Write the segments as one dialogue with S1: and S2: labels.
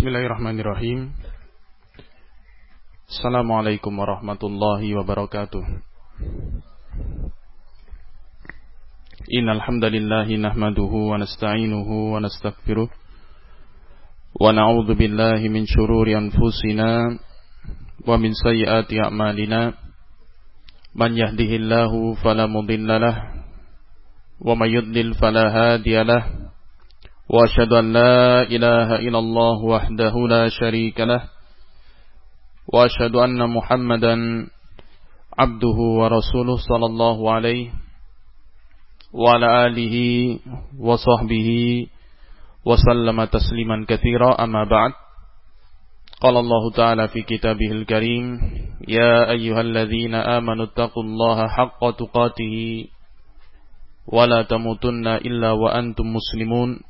S1: Bismillahirrahmanirrahim. Assalamualaikum warahmatullahi wabarakatuh. Innal hamdalillah nahmaduhu wa nasta'inuhu wa nastaghfiruh wa na'udzu billahi min shururi anfusina wa min sayyiati a'malina. Man yahdihillahu fala mudilla lahu wa may yudlil fala hadiya. وأشهد أن لا إله إلا الله وحده لا شريك له وأشهد أن محمدا عبده ورسوله صلى الله عليه وعلى آله وصحبه وسلم تسليما كثيرا. أما بعد قال الله تعالى في كتابه الكريم يا أيها الذين آمنوا اتقوا الله حق تقاته ولا تموتن إلا وأنتم مسلمون.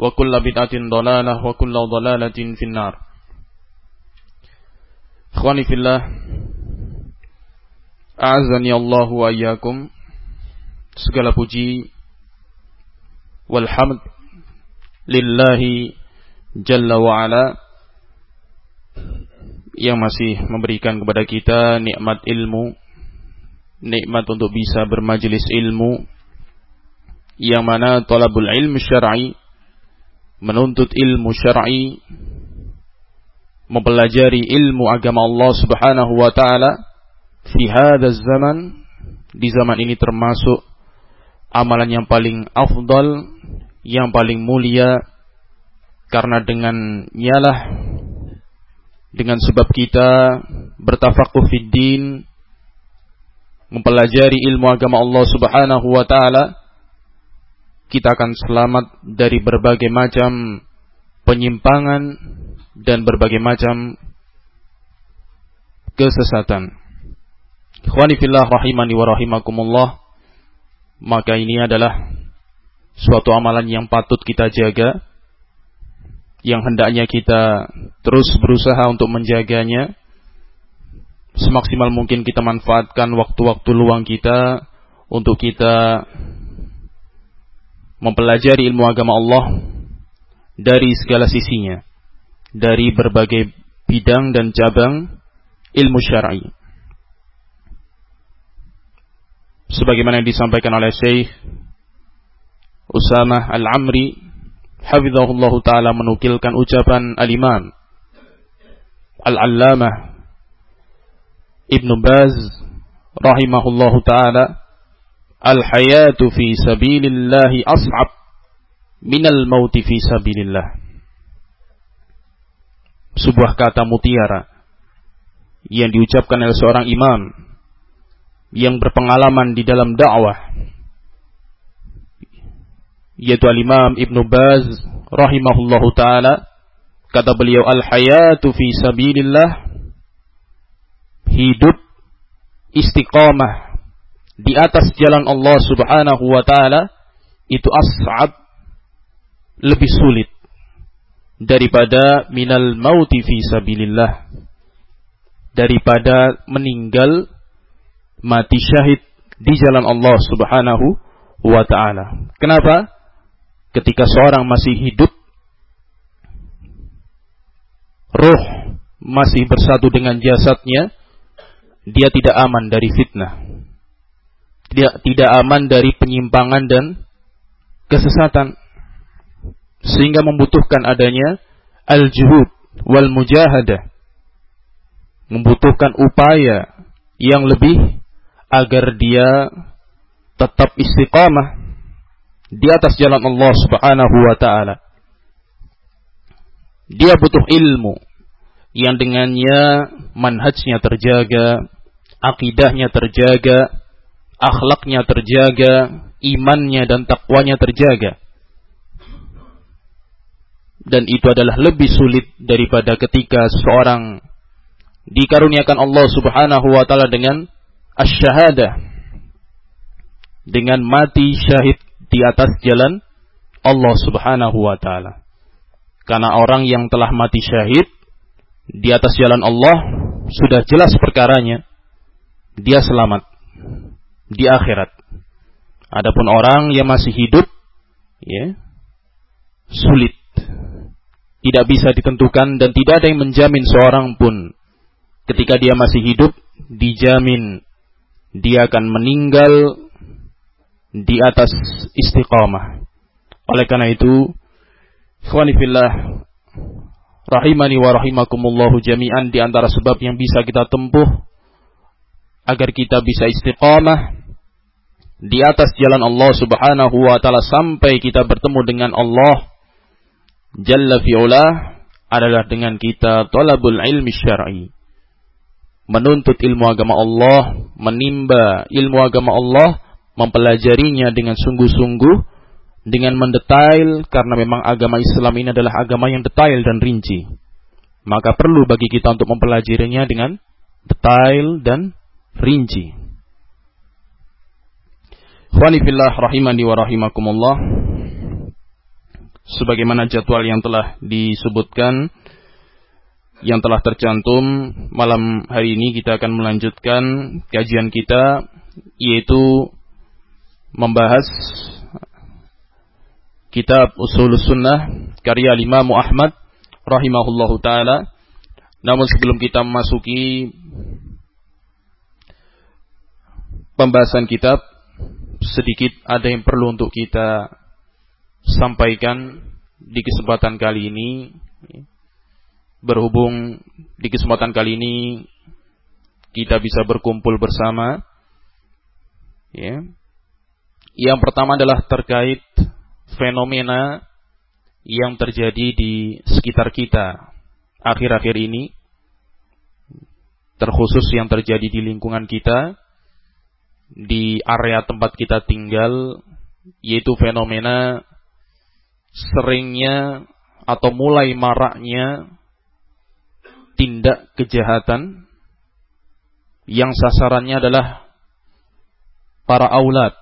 S1: wa kulla bid'atin dhalalah wa kulla dhalalatin finnar. Ikhwani fillah, a'azani Allah wa iyyakum. Segala puji wal hamd lillahi jalla wa ala yang masih memberikan kepada kita nikmat ilmu, nikmat untuk bisa bermajelis ilmu yang mana talabul ilmu syar'i menuntut ilmu syar'i, mempelajari ilmu agama Allah Subhanahu wa taala fi hadzal zaman di zaman ini termasuk amalan yang paling afdal, yang paling mulia karena dengan nyalah dengan sebab kita bertafakuh fid din mempelajari ilmu agama Allah Subhanahu wa taala kita akan selamat dari berbagai macam penyimpangan dan berbagai macam kesesatan. Ikhwani fillah rahimani wa. Maka ini adalah suatu amalan yang patut kita jaga yang hendaknya kita terus berusaha untuk menjaganya semaksimal mungkin kita manfaatkan waktu-waktu luang kita untuk kita mempelajari ilmu agama Allah dari segala sisinya, dari berbagai bidang dan cabang ilmu syar'i. Sebagaimana yang disampaikan oleh Syekh Usamah Al-Amri hafizahullah taala menukilkan ucapan Al-Imam Al-Allamah Ibnu Baz rahimahullahu taala Al-hayatu fi sabilillahi as'ab minal mauti fi sabilillah. Sebuah kata mutiara yang diucapkan oleh seorang imam yang berpengalaman di dalam dakwah yaitu al-Imam Ibnu Baz rahimahullahu taala kata beliau al-hayatu fi sabilillah hidup istiqamah di atas jalan Allah Subhanahu wa taala itu as'ab lebih sulit daripada minal mauti fi sabilillah daripada meninggal mati syahid di jalan Allah Subhanahu wa taala. Kenapa? Ketika seorang masih hidup roh masih bersatu dengan jasadnya, dia tidak aman dari fitnah tidak tidak aman dari penyimpangan dan kesesatan sehingga membutuhkan adanya al-juhud wal mujahadah membutuhkan upaya yang lebih agar dia tetap istiqamah di atas jalan Allah Subhanahu wa taala. Dia butuh ilmu yang dengannya manhajnya terjaga, akidahnya terjaga, akhlaknya terjaga, imannya dan takwanya terjaga. Dan itu adalah lebih sulit daripada ketika seorang dikaruniakan Allah Subhanahu wa taala dengan asy-syahadah. Dengan mati syahid di atas jalan Allah Subhanahu wa taala. Karena orang yang telah mati syahid di atas jalan Allah sudah jelas perkaranya. Dia selamat di akhirat. Adapun orang yang masih hidup ya sulit. Tidak bisa ditentukan dan tidak ada yang menjamin seorang pun ketika dia masih hidup dijamin dia akan meninggal di atas istiqamah. Oleh karena itu, ikhwanifillah rahimani wa rahimakumullahu jami'an di antara sebab yang bisa kita tempuh agar kita bisa istiqamah di atas jalan Allah Subhanahu wa taala sampai kita bertemu dengan Allah Jalla fi'ula adalah dengan kita talabul ilmi syar'i. Menuntut ilmu agama Allah, menimba ilmu agama Allah mempelajarinya dengan sungguh-sungguh, dengan mendetail, karena memang agama Islam ini adalah agama yang detail dan rinci. Maka perlu bagi kita untuk mempelajarinya dengan detail dan rinci. Khwanifillah rahimani wa rahimakumullah. Sebagaimana jadwal yang telah disebutkan, yang telah tercantum malam hari ini kita akan melanjutkan kajian kita yaitu membahas kitab Usul Sunnah karya Imam Ahmad rahimahullahu taala. Namun sebelum kita memasuki pembahasan kitab sedikit ada yang perlu untuk kita sampaikan di kesempatan kali ini. Berhubung di kesempatan kali ini kita bisa berkumpul bersama ya. Yang pertama adalah terkait fenomena yang terjadi di sekitar kita akhir-akhir ini, terkhusus yang terjadi di lingkungan kita, di area tempat kita tinggal, yaitu fenomena seringnya atau mulai maraknya tindak kejahatan yang sasarannya adalah para aulad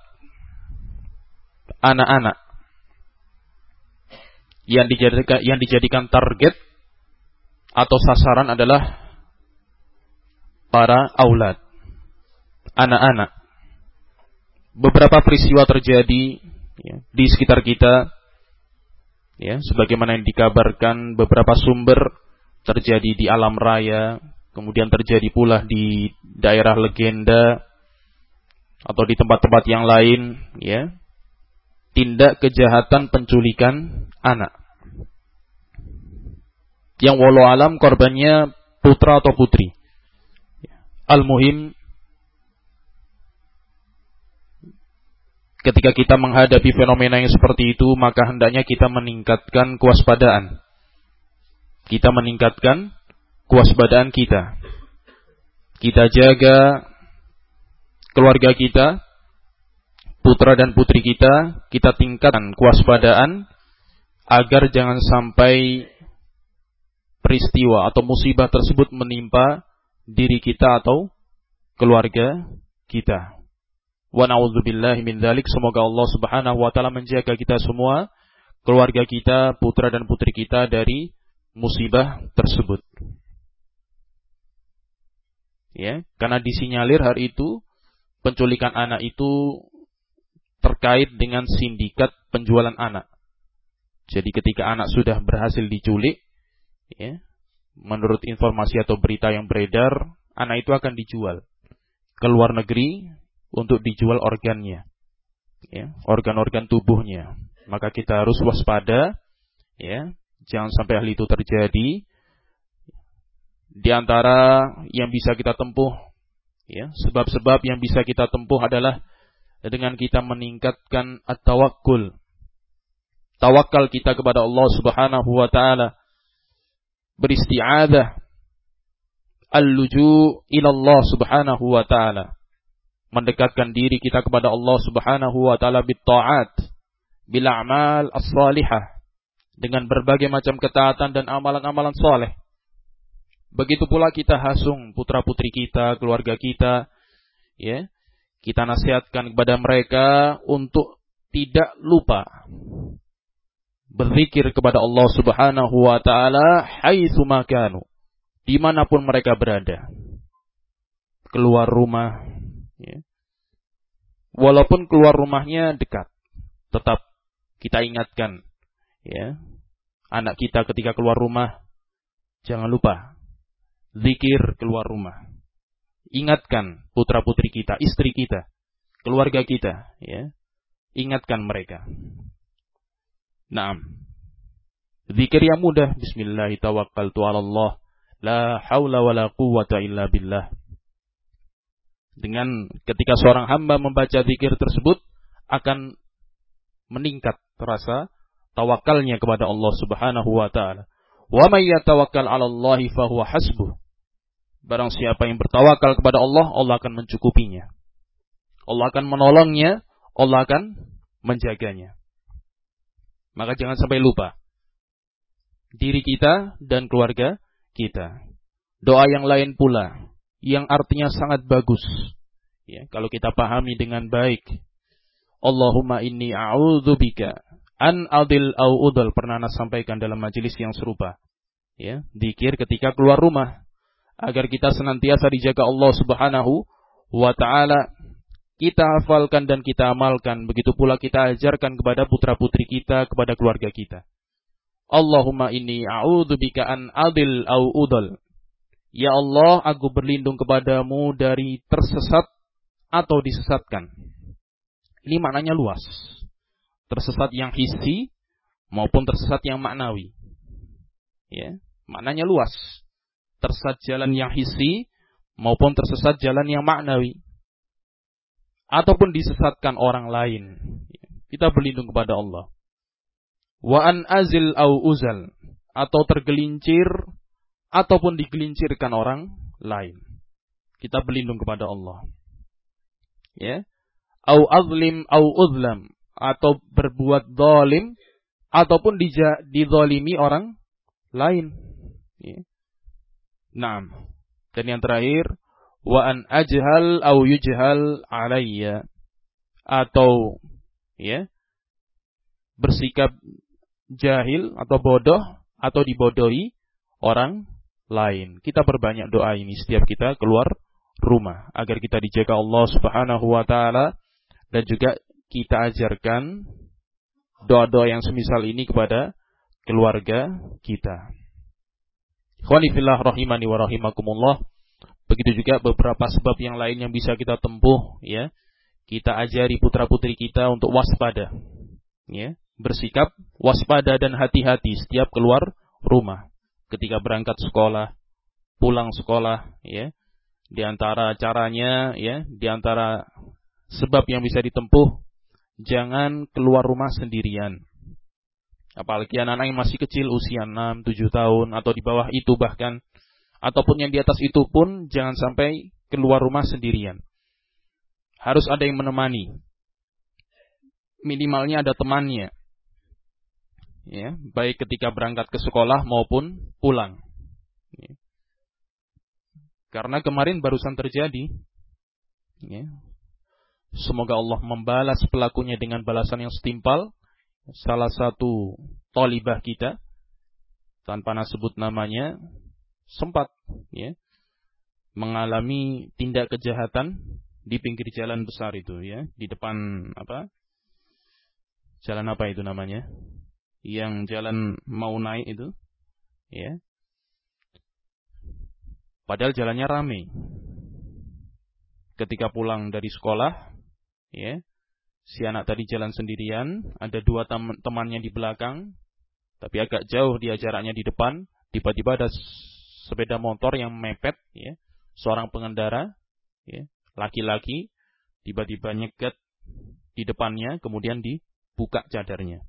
S1: anak-anak yang dijadikan yang dijadikan target atau sasaran adalah para aulad, anak-anak. Beberapa peristiwa terjadi ya, di sekitar kita, ya, sebagaimana yang dikabarkan beberapa sumber terjadi di alam raya, kemudian terjadi pula di daerah legenda atau di tempat-tempat yang lain, ya, tindak kejahatan penculikan anak. Yang walau alam korbannya putra atau putri. Al-muhim ketika kita menghadapi fenomena yang seperti itu maka hendaknya kita meningkatkan kewaspadaan. Kita meningkatkan kewaspadaan kita. Kita jaga keluarga kita, putra dan putri kita, kita tingkatkan kewaspadaan agar jangan sampai peristiwa atau musibah tersebut menimpa diri kita atau keluarga kita. Wa na'udzubillahi min dzalik. Semoga Allah Subhanahu wa taala menjaga kita semua, keluarga kita, putra dan putri kita dari musibah tersebut. Ya, karena disinyalir hari itu penculikan anak itu terkait dengan sindikat penjualan anak. Jadi ketika anak sudah berhasil diculik, ya, menurut informasi atau berita yang beredar, anak itu akan dijual ke luar negeri untuk dijual organnya, ya, organ-organ tubuhnya. Maka kita harus waspada, ya, jangan sampai hal itu terjadi. di antara yang bisa kita tempuh ya, sebab-sebab yang bisa kita tempuh adalah dengan kita meningkatkan at-tawakkul. Tawakal kita kepada Allah Subhanahu wa taala. Beristi'adzah al-luju ila Allah Subhanahu wa taala. Mendekatkan diri kita kepada Allah Subhanahu wa taala bit taat, bil a'mal as-salihah dengan berbagai macam ketaatan dan amalan-amalan soleh. Begitu pula kita hasung putra-putri kita, keluarga kita, ya. Kita nasihatkan kepada mereka untuk tidak lupa berzikir kepada Allah Subhanahu wa taala haitsu makanu di mana pun mereka berada. Keluar rumah, ya. walaupun keluar rumahnya dekat, tetap kita ingatkan, ya, anak kita ketika keluar rumah, jangan lupa zikir keluar rumah. Ingatkan putra putri kita, istri kita, keluarga kita, ya, ingatkan mereka. Naam. Zikir yang mudah. Bismillahirrahmanirrahim. La haula wa la quwata illa billah. Dengan ketika seorang hamba membaca zikir tersebut akan meningkat rasa tawakalnya kepada Allah Subhanahu wa taala. Wa may yatawakkal 'ala Allah fa hasbuh. Barang siapa yang bertawakal kepada Allah, Allah akan mencukupinya. Allah akan menolongnya, Allah akan menjaganya. Maka jangan sampai lupa diri kita dan keluarga kita. Doa yang lain pula, yang artinya sangat bagus. Ya, kalau kita pahami dengan baik. Allahumma inni a'udzubika an adil au udal pernah Anda sampaikan dalam majelis yang serupa. Ya, dikir ketika keluar rumah agar kita senantiasa dijaga Allah Subhanahu wa taala. Kita hafalkan dan kita amalkan, begitu pula kita ajarkan kepada putra-putri kita, kepada keluarga kita. Allahumma inni a'udzubika an adil au udal. Ya Allah, aku berlindung kepadamu dari tersesat atau disesatkan. Ini maknanya luas. Tersesat yang hissi maupun tersesat yang maknawi. Ya, maknanya luas. Tersesat jalan yang hissi maupun tersesat jalan yang maknawi. Ataupun disesatkan orang lain. Kita berlindung kepada Allah wa an azil au uzal atau tergelincir ataupun digelincirkan orang lain. Kita berlindung kepada Allah. Ya. Au azlim au uzlam atau berbuat zalim ataupun dizalimi orang lain. Ya. Naam. Dan yang terakhir wa an ajhal au yujhal alayya atau ya bersikap jahil atau bodoh atau dibodohi orang lain. Kita berbanyak doa ini setiap kita keluar rumah agar kita dijaga Allah Subhanahu wa taala dan juga kita ajarkan doa-doa yang semisal ini kepada keluarga kita. Khwanifillah rahimani wa rahimakumullah. Begitu juga beberapa sebab yang lain yang bisa kita tempuh ya. Kita ajari putra-putri kita untuk waspada. Ya, bersikap waspada dan hati-hati setiap keluar rumah. Ketika berangkat sekolah, pulang sekolah, ya. Di antara caranya, ya, di antara sebab yang bisa ditempuh, jangan keluar rumah sendirian. Apalagi anak-anak yang masih kecil, usia 6, 7 tahun, atau di bawah itu bahkan, ataupun yang di atas itu pun, jangan sampai keluar rumah sendirian. Harus ada yang menemani. Minimalnya ada temannya ya, baik ketika berangkat ke sekolah maupun pulang. Ya. Karena kemarin barusan terjadi, ya. semoga Allah membalas pelakunya dengan balasan yang setimpal. Salah satu tolibah kita, tanpa nasebut namanya, sempat ya, mengalami tindak kejahatan di pinggir jalan besar itu ya, di depan apa? Jalan apa itu namanya? Yang jalan mau naik itu, ya. Padahal jalannya ramai. Ketika pulang dari sekolah, ya, si anak tadi jalan sendirian, ada dua tem temannya di belakang, tapi agak jauh dia jaraknya di depan, tiba-tiba ada sepeda motor yang mepet, ya, seorang pengendara, ya, laki-laki, tiba-tiba nyegat di depannya, kemudian dibuka cadarnya.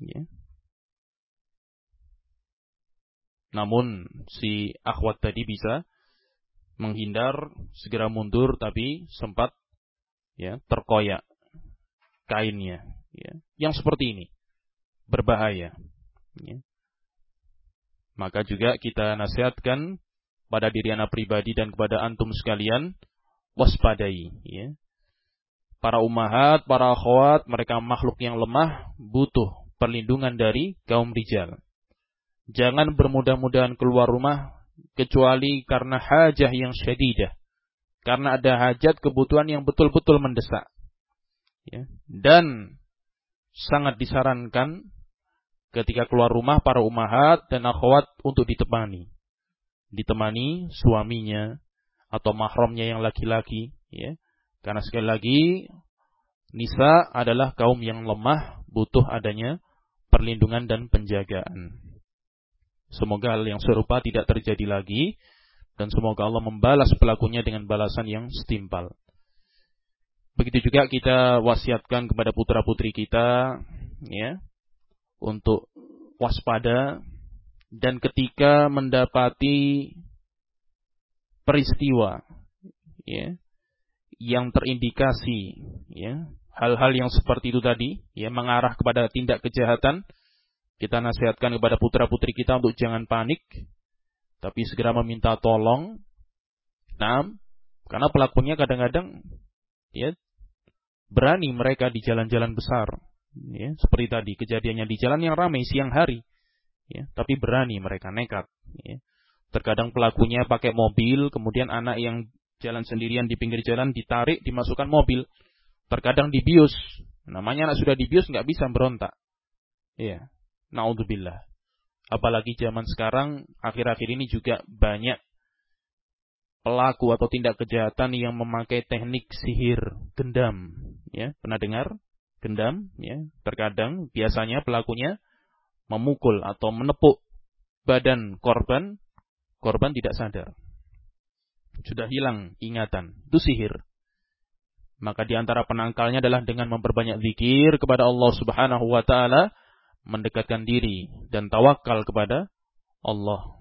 S1: Ya. Namun si akhwat tadi bisa menghindar, segera mundur, tapi sempat ya terkoyak kainnya. Ya. Yang seperti ini berbahaya. Ya. Maka juga kita nasihatkan pada diri anak pribadi dan kepada antum sekalian waspadai. Ya. Para umahat, para akhwat, mereka makhluk yang lemah, butuh perlindungan dari kaum rijal. Jangan bermudah-mudahan keluar rumah kecuali karena hajah yang syadidah. Karena ada hajat kebutuhan yang betul-betul mendesak. Ya. Dan sangat disarankan ketika keluar rumah para umahat dan akhwat untuk ditemani. Ditemani suaminya atau mahramnya yang laki-laki. Ya. Karena sekali lagi, nisa adalah kaum yang lemah, butuh adanya perlindungan dan penjagaan. Semoga hal yang serupa tidak terjadi lagi dan semoga Allah membalas pelakunya dengan balasan yang setimpal. Begitu juga kita wasiatkan kepada putra-putri kita ya untuk waspada dan ketika mendapati peristiwa ya yang terindikasi ya hal-hal yang seperti itu tadi ya mengarah kepada tindak kejahatan kita nasihatkan kepada putra-putri kita untuk jangan panik, tapi segera meminta tolong. Nah, karena pelakunya kadang-kadang ya berani mereka di jalan-jalan besar. Ya, seperti tadi kejadiannya di jalan yang ramai siang hari. Ya, tapi berani mereka nekat. Ya. Terkadang pelakunya pakai mobil, kemudian anak yang jalan sendirian di pinggir jalan ditarik, dimasukkan mobil. Terkadang dibius. Namanya anak sudah dibius nggak bisa berontak. Ya, Naudzubillah. Apalagi zaman sekarang, akhir-akhir ini juga banyak pelaku atau tindak kejahatan yang memakai teknik sihir gendam. Ya, pernah dengar? Gendam, ya. Terkadang biasanya pelakunya memukul atau menepuk badan korban, korban tidak sadar. Sudah hilang ingatan. Itu sihir. Maka di antara penangkalnya adalah dengan memperbanyak zikir kepada Allah Subhanahu wa taala mendekatkan diri dan tawakal kepada Allah.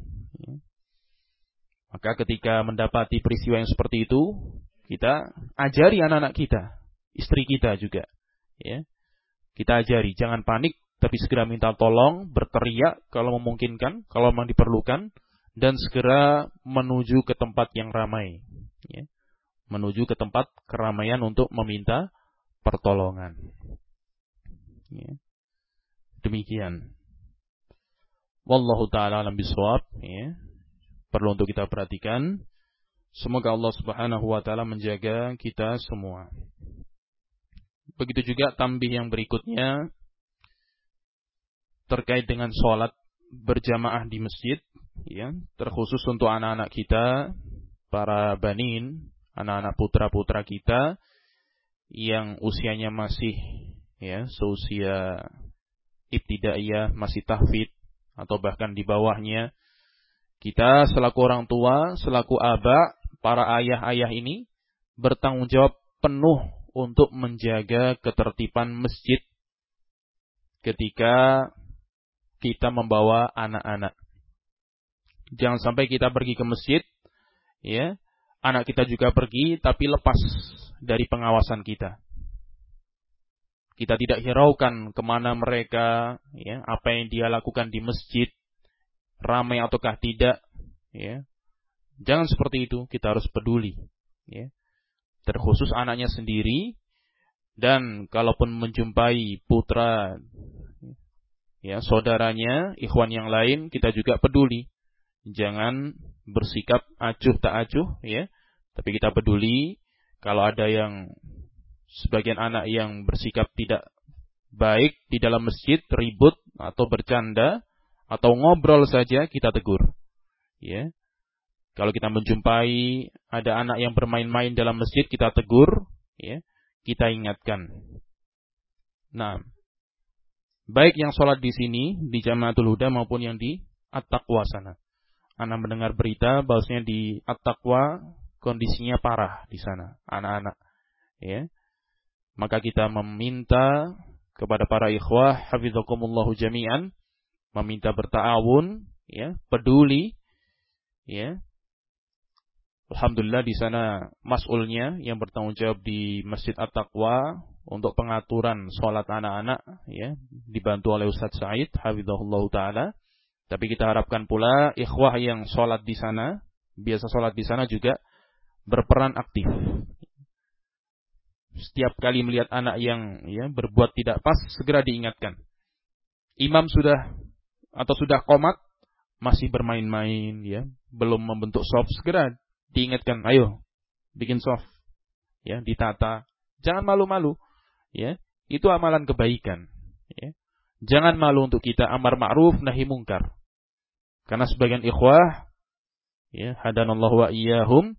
S1: Maka ketika mendapati peristiwa yang seperti itu, kita ajari anak-anak kita, istri kita juga. Ya. Kita ajari, jangan panik, tapi segera minta tolong, berteriak kalau memungkinkan, kalau memang diperlukan, dan segera menuju ke tempat yang ramai. Ya. Menuju ke tempat keramaian untuk meminta pertolongan. Ya. Demikian. Wallahu taala alam bisawab ya. Perlu untuk kita perhatikan. Semoga Allah Subhanahu wa taala menjaga kita semua. Begitu juga tambih yang berikutnya terkait dengan sholat berjamaah di masjid, ya, terkhusus untuk anak-anak kita, para banin, anak-anak putra-putra kita yang usianya masih ya seusia ibtidaiyah, masih tahfid, atau bahkan di bawahnya, kita selaku orang tua, selaku aba, para ayah-ayah ini bertanggung jawab penuh untuk menjaga ketertiban masjid ketika kita membawa anak-anak. Jangan sampai kita pergi ke masjid, ya, anak kita juga pergi tapi lepas dari pengawasan kita. Kita tidak hiraukan ke mana mereka, ya, apa yang dia lakukan di masjid, ramai ataukah tidak, ya. Jangan seperti itu, kita harus peduli, ya. Terkhusus anaknya sendiri, dan kalaupun menjumpai putra, ya, saudaranya, ikhwan yang lain, kita juga peduli. Jangan bersikap acuh tak acuh, ya. Tapi kita peduli, kalau ada yang sebagian anak yang bersikap tidak baik di dalam masjid, ribut atau bercanda atau ngobrol saja kita tegur. Ya. Kalau kita menjumpai ada anak yang bermain-main dalam masjid, kita tegur, ya. Kita ingatkan. Nah, baik yang sholat di sini di Jamaatul Huda maupun yang di At-Taqwa sana. Anda mendengar berita bahwasanya di At-Taqwa kondisinya parah di sana, anak-anak. Ya. Maka kita meminta kepada para ikhwah hafizakumullahu jami'an meminta bertawun, ya, peduli, ya. Alhamdulillah di sana mas'ulnya yang bertanggung jawab di Masjid At-Taqwa untuk pengaturan sholat anak-anak ya dibantu oleh Ustadz Said hafizahullah taala tapi kita harapkan pula ikhwah yang sholat di sana biasa sholat di sana juga berperan aktif. Setiap kali melihat anak yang ya berbuat tidak pas segera diingatkan. Imam sudah atau sudah komat masih bermain-main ya belum membentuk soft segera diingatkan ayo bikin soft ya ditata. Jangan malu-malu ya itu amalan kebaikan ya. Jangan malu untuk kita amar ma'ruf nahi mungkar karena sebagian ikhwah ya hadanallahu wa iyyahum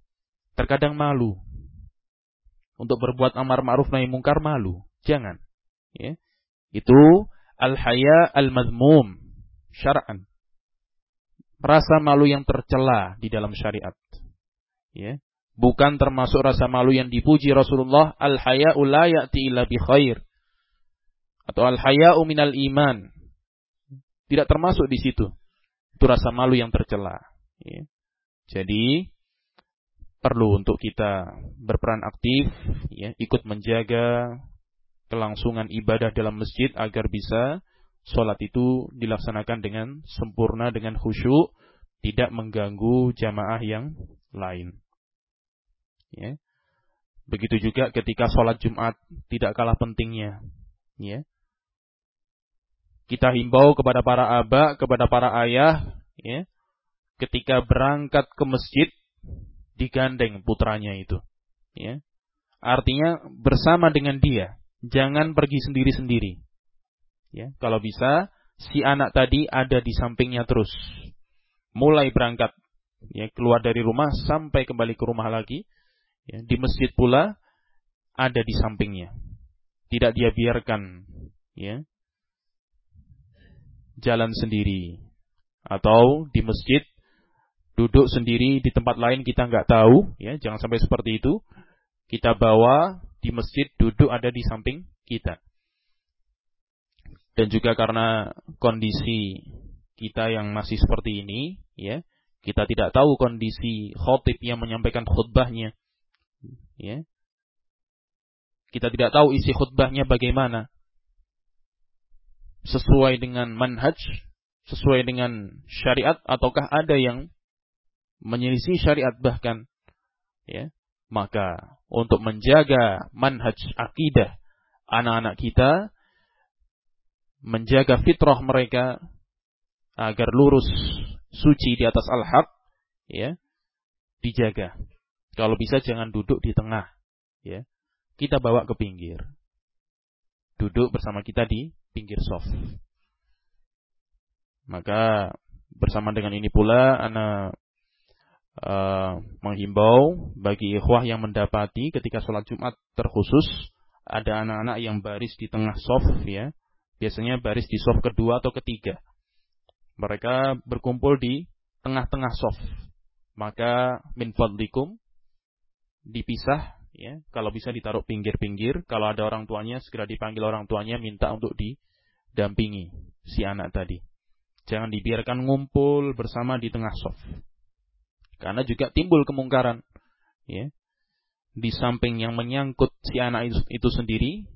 S1: terkadang malu. Untuk berbuat amar ma'ruf nahi mungkar malu. Jangan. Ya. Itu al haya al madmum syar'an. Rasa malu yang tercela di dalam syariat. Ya. Bukan termasuk rasa malu yang dipuji Rasulullah al-haya'u la ya'ti illa bi khair. Atau al-haya'u minal iman. Tidak termasuk di situ itu rasa malu yang tercela ya. jadi perlu untuk kita berperan aktif ya ikut menjaga kelangsungan ibadah dalam masjid agar bisa sholat itu dilaksanakan dengan sempurna dengan khusyuk tidak mengganggu jamaah yang lain Ya. Begitu juga ketika sholat Jumat tidak kalah pentingnya. Ya. Kita himbau kepada para aba, kepada para ayah, ya, ketika berangkat ke masjid digandeng putranya itu. Ya. Artinya bersama dengan dia, jangan pergi sendiri-sendiri. Ya, kalau bisa si anak tadi ada di sampingnya terus. Mulai berangkat ya keluar dari rumah sampai kembali ke rumah lagi ya, di masjid pula ada di sampingnya. Tidak dia biarkan ya jalan sendiri atau di masjid duduk sendiri di tempat lain kita nggak tahu ya jangan sampai seperti itu kita bawa di masjid duduk ada di samping kita dan juga karena kondisi kita yang masih seperti ini ya kita tidak tahu kondisi khotib yang menyampaikan khutbahnya Ya. Kita tidak tahu isi khutbahnya bagaimana. Sesuai dengan manhaj, sesuai dengan syariat ataukah ada yang menyelisih syariat bahkan. Ya. Maka untuk menjaga manhaj akidah anak-anak kita, menjaga fitrah mereka agar lurus suci di atas al-haq, ya, dijaga. Kalau bisa jangan duduk di tengah, ya. Kita bawa ke pinggir. Duduk bersama kita di pinggir soft. Maka bersama dengan ini pula ana uh, menghimbau bagi ikhwah yang mendapati ketika sholat Jumat terkhusus ada anak-anak yang baris di tengah soft ya. Biasanya baris di soft kedua atau ketiga. Mereka berkumpul di tengah-tengah soft. Maka min fadlikum dipisah ya. Kalau bisa ditaruh pinggir-pinggir kalau ada orang tuanya segera dipanggil orang tuanya minta untuk didampingi si anak tadi. Jangan dibiarkan ngumpul bersama di tengah soft karena juga timbul kemungkaran ya. Di samping yang menyangkut si anak itu, sendiri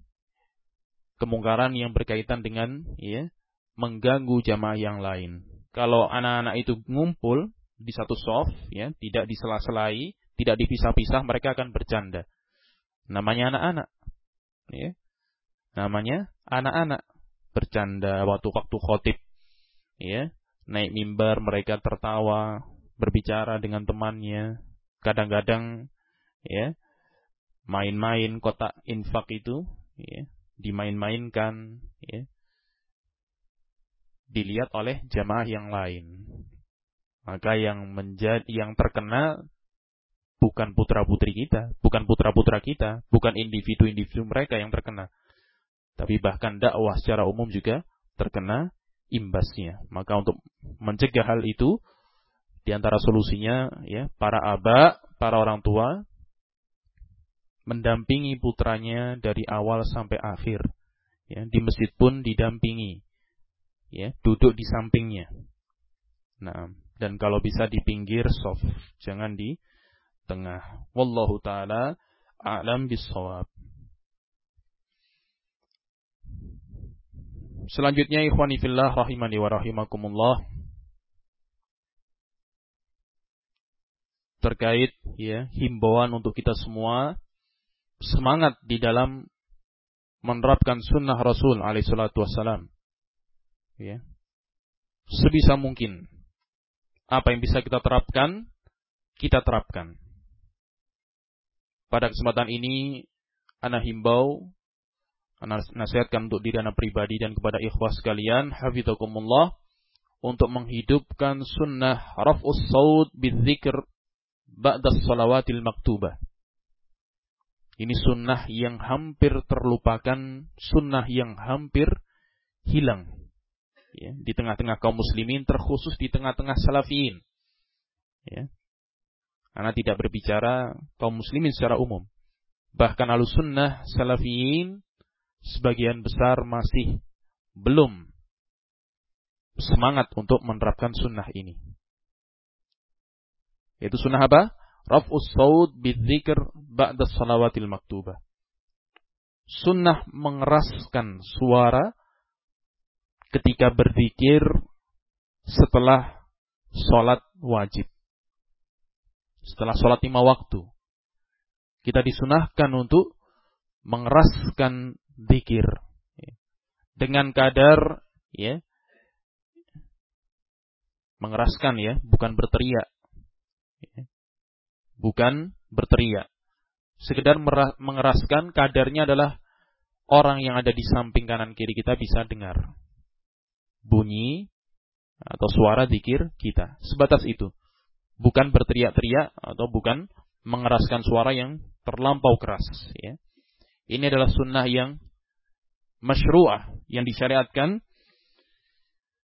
S1: kemungkaran yang berkaitan dengan ya mengganggu jamaah yang lain. Kalau anak-anak itu ngumpul di satu soft ya tidak disela-selai tidak dipisah-pisah, mereka akan bercanda. Namanya anak-anak. Ya. Namanya anak-anak. Bercanda waktu-waktu khotib. Ya. Naik mimbar, mereka tertawa, berbicara dengan temannya. Kadang-kadang ya main-main kotak infak itu ya, dimain-mainkan ya, dilihat oleh jamaah yang lain. Maka yang menjadi yang terkena bukan putra-putri kita, bukan putra-putra kita, bukan individu-individu mereka yang terkena. Tapi bahkan dakwah secara umum juga terkena imbasnya. Maka untuk mencegah hal itu, Di antara solusinya ya, para aba, para orang tua mendampingi putranya dari awal sampai akhir. Ya, di masjid pun didampingi. Ya, duduk di sampingnya. Nah, dan kalau bisa di pinggir soft, jangan di tengah. Wallahu taala a'lam bissawab. Selanjutnya ikhwani fillah rahimani wa rahimakumullah. Terkait ya himbauan untuk kita semua semangat di dalam menerapkan sunnah Rasul alaihi salatu wassalam. Ya. Sebisa mungkin apa yang bisa kita terapkan, kita terapkan. Pada kesempatan ini, anak himbau nasihatkan untuk diri anak pribadi dan kepada ikhwah sekalian, hafidhakumullah, untuk menghidupkan sunnah raf'us saud bidzikr ba'da salawatil maktubah. Ini sunnah yang hampir terlupakan, sunnah yang hampir hilang. Ya, di tengah-tengah kaum muslimin, terkhusus di tengah-tengah salafiyin. Ya. Karena tidak berbicara kaum muslimin secara umum. Bahkan alusunnah salafiyin sebagian besar masih belum semangat untuk menerapkan sunnah ini. Yaitu sunnah apa? Raf'us saud bidzikr ba'da salawatil maktubah. Sunnah mengeraskan suara ketika berzikir setelah sholat wajib. Setelah sholat lima waktu. Kita disunahkan untuk mengeraskan zikir. Dengan kadar ya mengeraskan ya bukan berteriak. Bukan berteriak. Sekedar mengeraskan kadarnya adalah orang yang ada di samping kanan kiri kita bisa dengar bunyi atau suara zikir kita. Sebatas itu bukan berteriak-teriak atau bukan mengeraskan suara yang terlampau keras ya ini adalah sunnah yang masyru'ah, yang disyariatkan.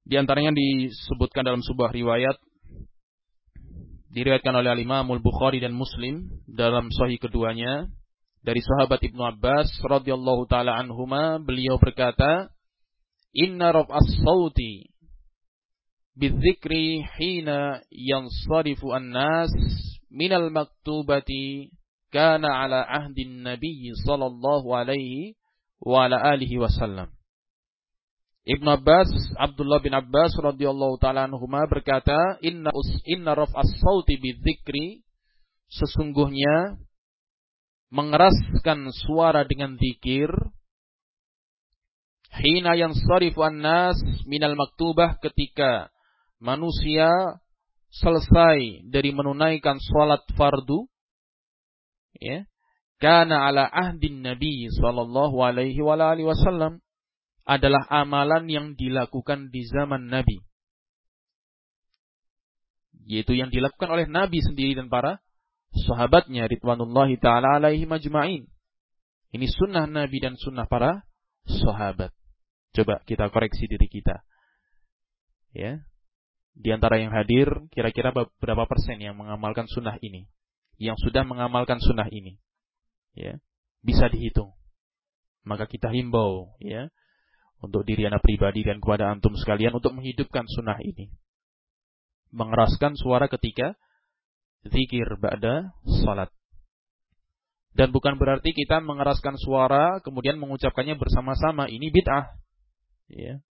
S1: Di antaranya disebutkan dalam sebuah riwayat diriwayatkan oleh Imam Al-Bukhari dan Muslim dalam sahih keduanya dari sahabat Ibnu Abbas radhiyallahu taala anhuma beliau berkata inna raf'as sauti bidzikri hina yansarifu an-nas minal maktubati kana ala ahdin Nabi sallallahu alaihi wa ala alihi wasallam. Ibn Abbas, Abdullah bin Abbas radhiyallahu taala anhuma berkata, "Inna us, inna raf'as sauti bidzikri sesungguhnya mengeraskan suara dengan zikir hina yang sarifu an-nas minal maktubah ketika manusia selesai dari menunaikan salat fardu ya karena ala ahdin Nabi sallallahu alaihi wasallam adalah amalan yang dilakukan di zaman Nabi. Yaitu yang dilakukan oleh Nabi sendiri dan para sahabatnya ridwanullahi taala alaihi majma'in. Ini sunnah Nabi dan sunnah para sahabat. Coba kita koreksi diri kita. Ya. Di antara yang hadir, kira-kira berapa persen yang mengamalkan sunnah ini? yang sudah mengamalkan sunnah ini. Ya, bisa dihitung. Maka kita himbau ya untuk diri anak pribadi dan kepada antum sekalian untuk menghidupkan sunnah ini. Mengeraskan suara ketika zikir ba'da salat. Dan bukan berarti kita mengeraskan suara kemudian mengucapkannya bersama-sama. Ini bid'ah. Ya.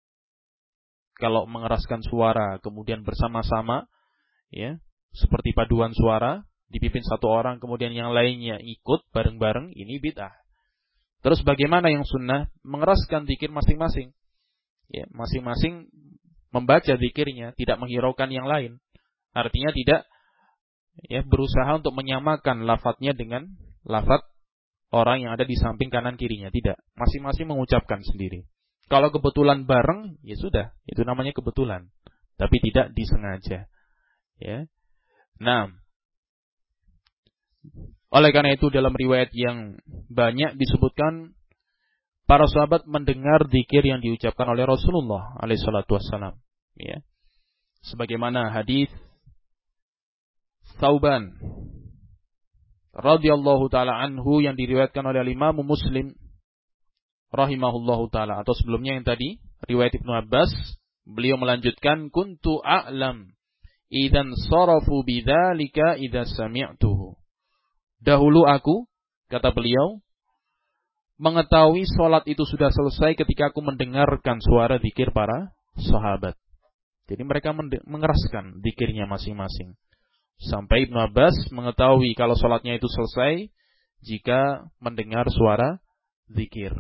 S1: Kalau mengeraskan suara kemudian bersama-sama ya, seperti paduan suara, dipimpin satu orang kemudian yang lainnya ikut bareng-bareng ini bid'ah. Terus bagaimana yang sunnah mengeraskan zikir masing-masing? Ya, masing-masing membaca zikirnya, tidak menghiraukan yang lain. Artinya tidak ya berusaha untuk menyamakan lafadznya dengan lafadz orang yang ada di samping kanan kirinya, tidak. Masing-masing mengucapkan sendiri. Kalau kebetulan bareng, ya sudah, itu namanya kebetulan. Tapi tidak disengaja. Ya. Nah, oleh karena itu dalam riwayat yang banyak disebutkan para sahabat mendengar zikir yang diucapkan oleh Rasulullah alaihissalatu wassalam. Ya. Sebagaimana hadis Thauban radhiyallahu taala anhu yang diriwayatkan oleh Imam Muslim rahimahullahu taala. Atau sebelumnya yang tadi riwayat Ibnu Abbas beliau melanjutkan kuntu a'lam idan sarafu bidzalika idza sami'tuhu. Dahulu aku kata beliau mengetahui salat itu sudah selesai ketika aku mendengarkan suara zikir para sahabat. Jadi mereka mengeraskan zikirnya masing-masing. Sampai Ibnu Abbas mengetahui kalau salatnya itu selesai jika mendengar suara zikir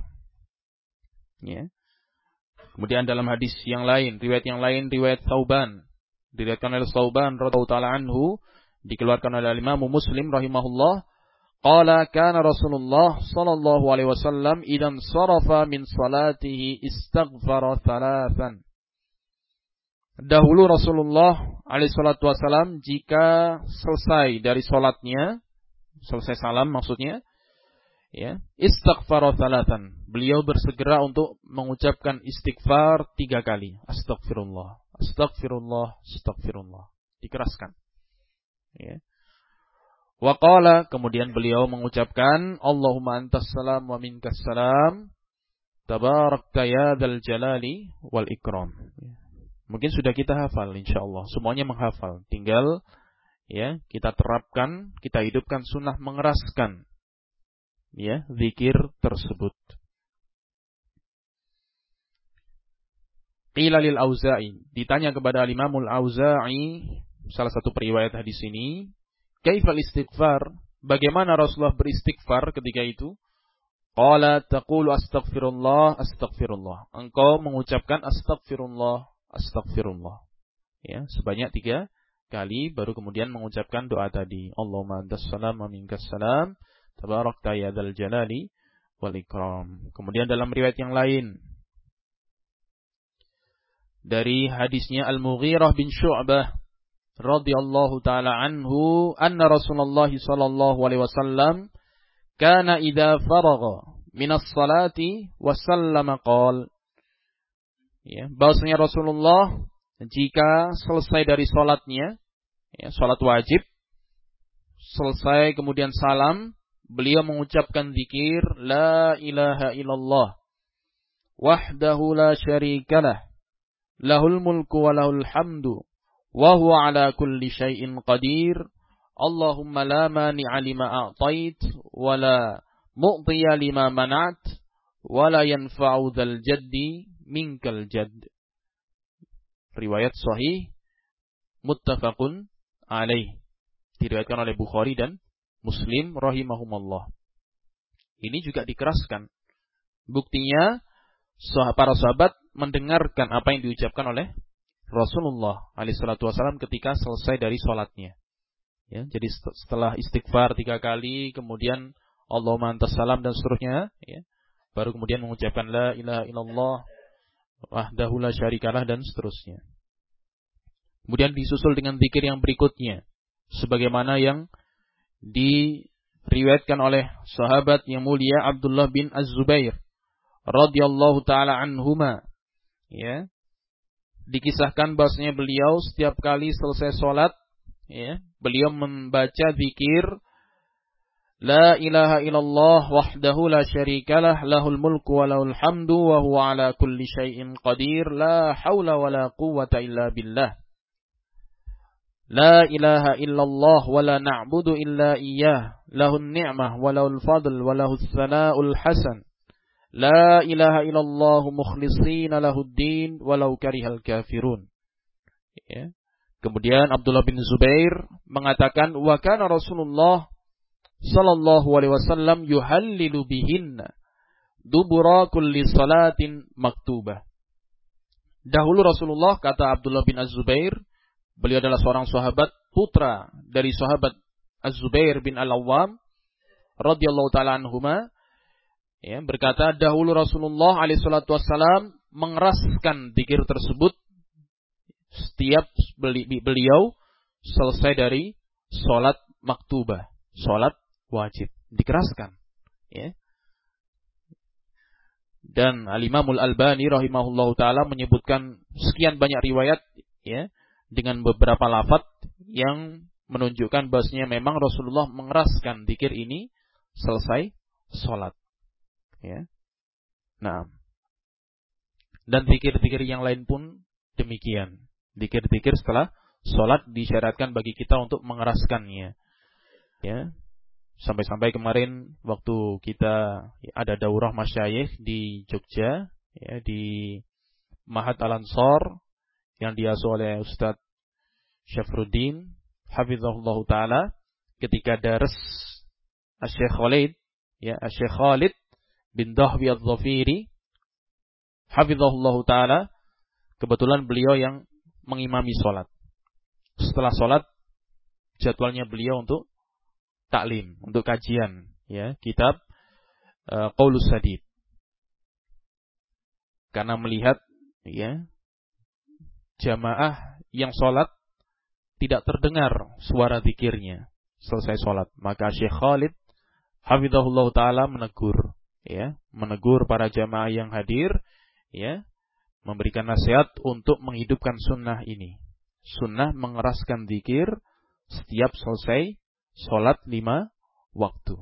S1: Ya. Kemudian dalam hadis yang lain, riwayat yang lain, riwayat Sauban, diriwayatkan oleh Sauban radhiyallahu anhu, dikeluarkan oleh Imam Muslim rahimahullah, qala kana Rasulullah sallallahu alaihi wasallam idan sarafa min salatihi istaghfara thalathan. Dahulu Rasulullah alaihi salatu wasallam jika selesai dari salatnya, selesai salam maksudnya, ya. Istighfar salatan. Beliau bersegera untuk mengucapkan istighfar tiga kali. Astagfirullah astagfirullah astagfirullah dikeraskan. Ya. Waqala kemudian beliau mengucapkan Allahumma antas salam wa minkas salam. Tabarakta ya dzal jalali wal ikram. Ya. Mungkin sudah kita hafal insyaallah. Semuanya menghafal. Tinggal ya kita terapkan, kita hidupkan sunnah mengeraskan ya zikir tersebut. Qila lil Auza'i, ditanya kepada Imamul Auza'i, salah satu periwayat hadis ini, kaifal istighfar? Bagaimana Rasulullah beristighfar ketika itu? Qala taqulu astaghfirullah, astaghfirullah. Engkau mengucapkan astaghfirullah, astaghfirullah. Ya, sebanyak tiga kali baru kemudian mengucapkan doa tadi. Allahumma antas salam wa minkas salam. Tabarakta ya jalali wal ikram. Kemudian dalam riwayat yang lain dari hadisnya Al-Mughirah bin Syu'bah radhiyallahu taala anhu anna Rasulullah sallallahu alaihi wasallam kana idza faragha min as-salati wa sallama ya bahwasanya Rasulullah jika selesai dari salatnya ya salat wajib selesai kemudian salam beliau mengucapkan zikir la ilaha illallah wahdahu la syarikalah lahul mulku wa lahul hamdu wa huwa ala kulli syai'in qadir Allahumma la mani'a lima a'tait wa la mu'tiya lima mana'at wa la yanfa'u dzal jaddi minkal jadd. Riwayat sahih muttafaqun alaih diriwayatkan oleh Bukhari dan Muslim rahimahumullah. Ini juga dikeraskan. Buktinya para sahabat mendengarkan apa yang diucapkan oleh Rasulullah alaihissalatu ketika selesai dari sholatnya. Ya, jadi setelah istighfar tiga kali, kemudian Allah mantas salam dan seterusnya, ya, baru kemudian mengucapkan la ilaha illallah wahdahu la syarikalah dan seterusnya. Kemudian disusul dengan zikir yang berikutnya, sebagaimana yang diriwayatkan oleh sahabat yang mulia Abdullah bin Az-Zubair radhiyallahu taala anhuma. Ya. Dikisahkan bahwasanya beliau setiap kali selesai sholat ya beliau membaca zikir La ilaha illallah wahdahu la syarikalah lahul mulku wa lahul hamdu wa huwa ala kulli syai'in qadir la haula wa la quwwata illa billah La ilaha illallah wa la na'budu illa iyyah. Lahun ni'mah wa lahul fadl wa lahus sana'ul hasan. La ilaha illallah mukhlisina lahuddin walau karihal kafirun. Ya. Kemudian Abdullah bin Zubair mengatakan wa kana Rasulullah sallallahu alaihi wasallam yuhallilu bihin dubura kulli salatin maktubah. Dahulu Rasulullah kata Abdullah bin Az-Zubair Beliau adalah seorang sahabat putra dari sahabat Az-Zubair bin Al-Awwam radhiyallahu taala anhuma. Ya, berkata dahulu Rasulullah alaihi salatu wasallam mengeraskan zikir tersebut. Setiap beliau selesai dari salat maktubah, salat wajib, dikeraskan. Ya. Dan Al-Imamul Albani rahimahullahu taala menyebutkan sekian banyak riwayat ya dengan beberapa lafat yang menunjukkan bahasanya memang Rasulullah mengeraskan dikir ini selesai sholat. Ya. Nah, dan dikir-dikir yang lain pun demikian. Dikir-dikir setelah sholat disyaratkan bagi kita untuk mengeraskannya. Ya, sampai-sampai kemarin waktu kita ada daurah masyayikh di Jogja, ya, di Mahat Al Ansor yang diasuh oleh Ustadz Syafruddin hafizahullah taala ketika dars Syekh Khalid ya Syekh Khalid bin Dahwi Az-Zafiri hafizahullah taala kebetulan beliau yang mengimami salat. Setelah salat jadwalnya beliau untuk taklim, untuk kajian ya, kitab uh, Qaulus Sadid. Karena melihat ya jamaah yang sholat tidak terdengar suara zikirnya selesai sholat. Maka Syekh Khalid Hafizahullah Ta'ala menegur. ya Menegur para jamaah yang hadir. ya Memberikan nasihat untuk menghidupkan sunnah ini. Sunnah mengeraskan zikir setiap selesai sholat lima waktu.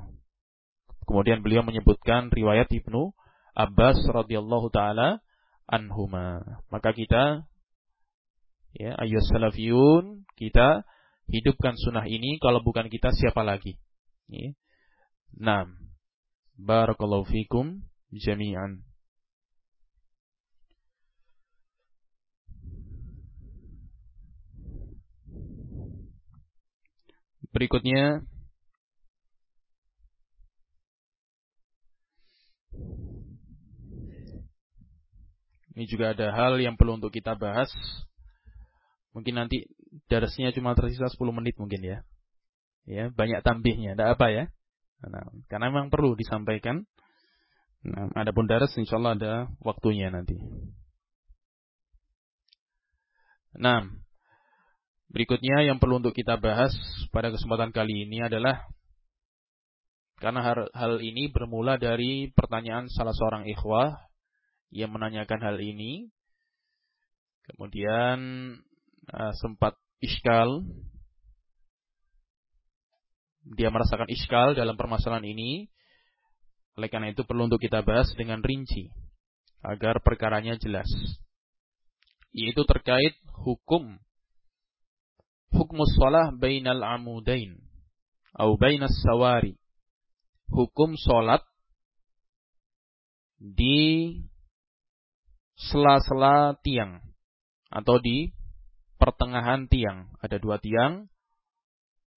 S1: Kemudian beliau menyebutkan riwayat Ibnu Abbas radhiyallahu taala anhuma. Maka kita ya ayo salafiyun kita hidupkan sunnah ini kalau bukan kita siapa lagi? Ya. nah barakallahu fikum jami'an. Berikutnya. Ini juga ada hal yang perlu untuk kita bahas Mungkin nanti darasnya cuma tersisa 10 menit mungkin ya. Ya, banyak tambihnya, tidak apa ya. Nah, karena memang perlu disampaikan. Nah, adapun daras insyaallah ada waktunya nanti. Nah, berikutnya yang perlu untuk kita bahas pada kesempatan kali ini adalah karena hal, hal ini bermula dari pertanyaan salah seorang ikhwah yang menanyakan hal ini. Kemudian uh, sempat iskal. Dia merasakan iskal dalam permasalahan ini. Oleh karena itu perlu untuk kita bahas dengan rinci. Agar perkaranya jelas. Yaitu terkait hukum. Hukum sholah bainal amudain. Atau bainas sawari. Hukum sholat di sela-sela tiang atau di pertengahan tiang. Ada dua tiang.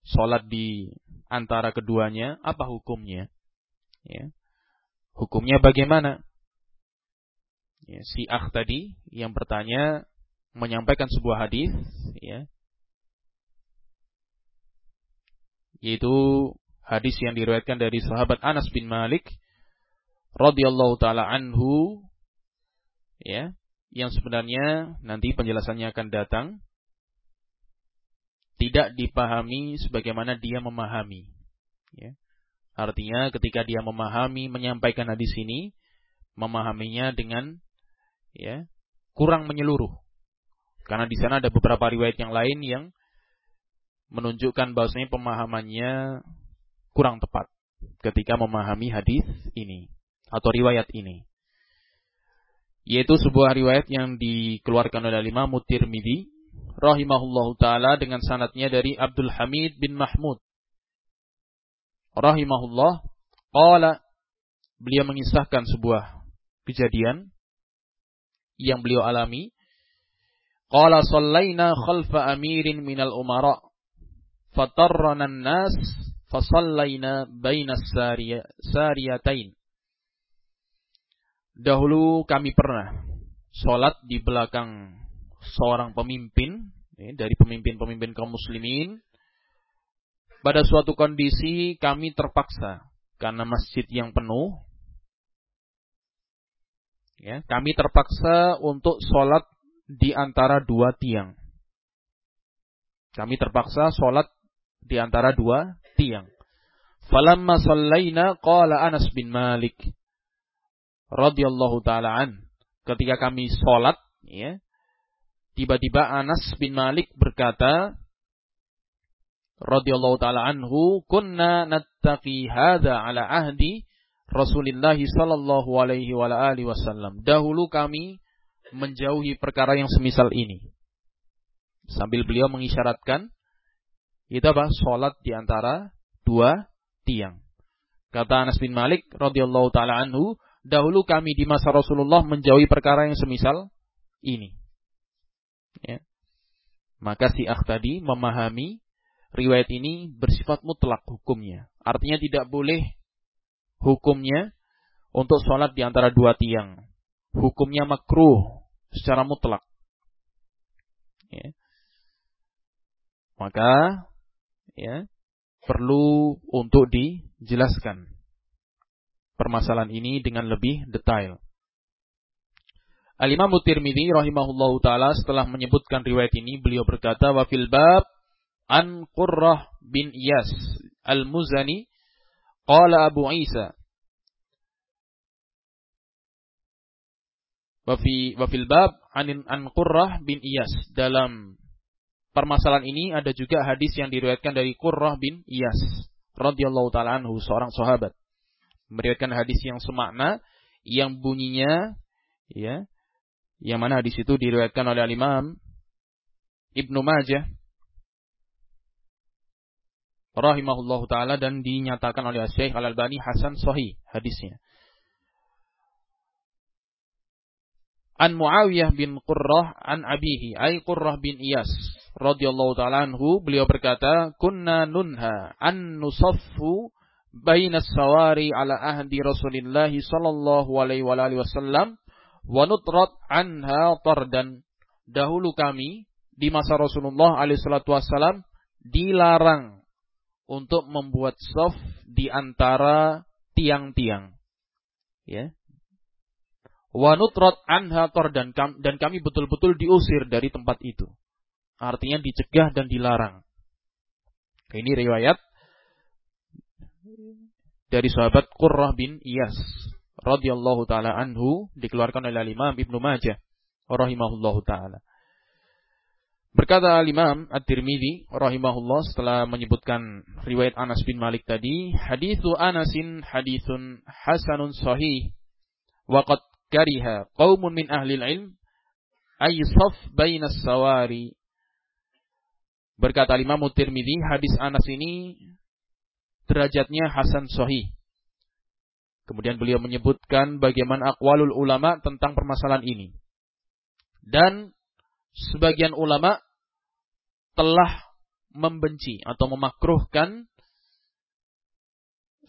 S1: Sholat di antara keduanya. Apa hukumnya? Ya. Hukumnya bagaimana? Ya, si ah tadi yang bertanya menyampaikan sebuah hadis, ya, yaitu hadis yang diriwayatkan dari sahabat Anas bin Malik radhiyallahu taala anhu ya yang sebenarnya nanti penjelasannya akan datang tidak dipahami sebagaimana dia memahami. Ya. Artinya ketika dia memahami, menyampaikan hadis ini, memahaminya dengan ya kurang menyeluruh. Karena di sana ada beberapa riwayat yang lain yang menunjukkan bahwasanya pemahamannya kurang tepat ketika memahami hadis ini atau riwayat ini. Yaitu sebuah riwayat yang dikeluarkan oleh Imam Tirmidzi rahimahullahu taala dengan sanatnya dari Abdul Hamid bin Mahmud. Rahimahullah qala beliau mengisahkan sebuah kejadian yang beliau alami. Qala sallaina khalfa amirin minal umara fatarrana an-nas fasallaina bainas sariyatain dahulu kami pernah sholat di belakang seorang pemimpin ya, dari pemimpin-pemimpin kaum muslimin pada suatu kondisi kami terpaksa karena masjid yang penuh ya kami terpaksa untuk sholat di antara dua tiang. Kami terpaksa sholat di antara dua tiang. Falamma sallaina qala Anas bin Malik radhiyallahu taala an. Ketika kami sholat ya Tiba-tiba Anas bin Malik berkata, radhiyallahu taala anhu, "Kunna nattaqi hadza ala ahdi Rasulullah sallallahu alaihi wa alihi wasallam." Dahulu kami menjauhi perkara yang semisal ini. Sambil beliau mengisyaratkan itu apa? Salat di antara dua tiang. Kata Anas bin Malik radhiyallahu taala anhu, dahulu kami di masa Rasulullah menjauhi perkara yang semisal ini. Ya. Maka si akh tadi memahami riwayat ini bersifat mutlak hukumnya. Artinya tidak boleh hukumnya untuk sholat di antara dua tiang. Hukumnya makruh secara mutlak. Ya. Maka ya perlu untuk dijelaskan permasalahan ini dengan lebih detail. Al-Imam Tirmidzi rahimahullahu taala setelah menyebutkan riwayat ini beliau berkata wa fil bab an Qurrah bin Iyas Al-Muzani qala Abu Isa wa fi wa fil bab an an Qurrah bin Iyas. Dalam permasalahan ini ada juga hadis yang diriwayatkan dari Qurrah bin Iyas radhiyallahu taala anhu seorang sahabat. Meriwayatkan hadis yang semakna yang bunyinya ya yang mana di situ diriwayatkan oleh Imam Ibnu Majah rahimahullahu taala dan dinyatakan oleh Syekh Al-Albani hasan sahih hadisnya. An Muawiyah bin Qurrah an abihi ay Qurrah bin Iyas radhiyallahu taala anhu beliau berkata kunna nunha an nusaffu bainas sawari ala ahdi Rasulillah sallallahu alaihi wasallam Wanutrat anha tardan. Dahulu kami di masa Rasulullah alaihissalatu wassalam dilarang untuk membuat soft di antara tiang-tiang. Ya. Wanutrat anha tardan dan kami betul-betul diusir dari tempat itu. Artinya dicegah dan dilarang. Ini riwayat dari sahabat Qurrah bin Iyas radhiyallahu taala anhu dikeluarkan oleh Imam Ibnu Majah rahimahullahu taala. Berkata Imam At-Tirmidzi rahimahullah setelah menyebutkan riwayat Anas bin Malik tadi, hadithu Anasin hadithun hasanun sahih wa qad kariha qaumun min ahli ilm ay saf bainas sawari. Berkata Imam At-Tirmidzi, hadis Anas ini derajatnya hasan sahih. Kemudian beliau menyebutkan bagaimana akwalul ulama tentang permasalahan ini. Dan sebagian ulama telah membenci atau memakruhkan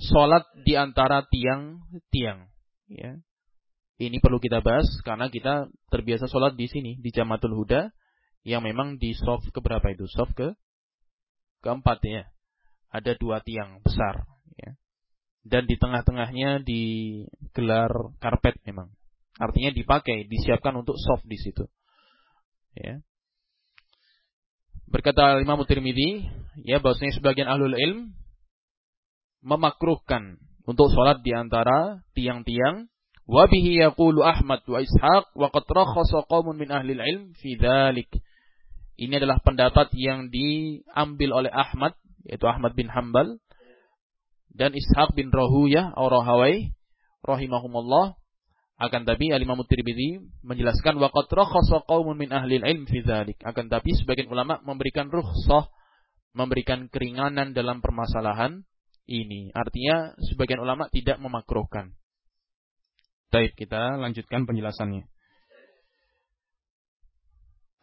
S1: sholat di antara tiang-tiang. Ya. Ini perlu kita bahas karena kita terbiasa sholat di sini di Jamatul Huda yang memang di soft keberapa itu? Soft ke keempat ya. Ada dua tiang besar. Dan di tengah-tengahnya digelar karpet memang. Artinya dipakai, disiapkan untuk soft di situ. Ya. Berkata Imam Tirmidzi, ya bahwasanya sebagian ahlul ilm memakruhkan untuk sholat di antara tiang-tiang wa bihi yaqulu Ahmad wa Ishaq wa qad rakhasa qaumun min ahli ilm fi dzalik. Ini adalah pendapat yang diambil oleh Ahmad yaitu Ahmad bin Hambal dan Ishaq bin Rahuyah atau Rahawai rahimahumullah akan tapi Al-Imam Tirmidzi menjelaskan waqad rakhasa qaumun min ahli ilm fi dzalik. Akan tapi sebagian ulama memberikan rukhsah, memberikan keringanan dalam permasalahan ini. Artinya sebagian ulama tidak memakruhkan. Baik, kita lanjutkan penjelasannya.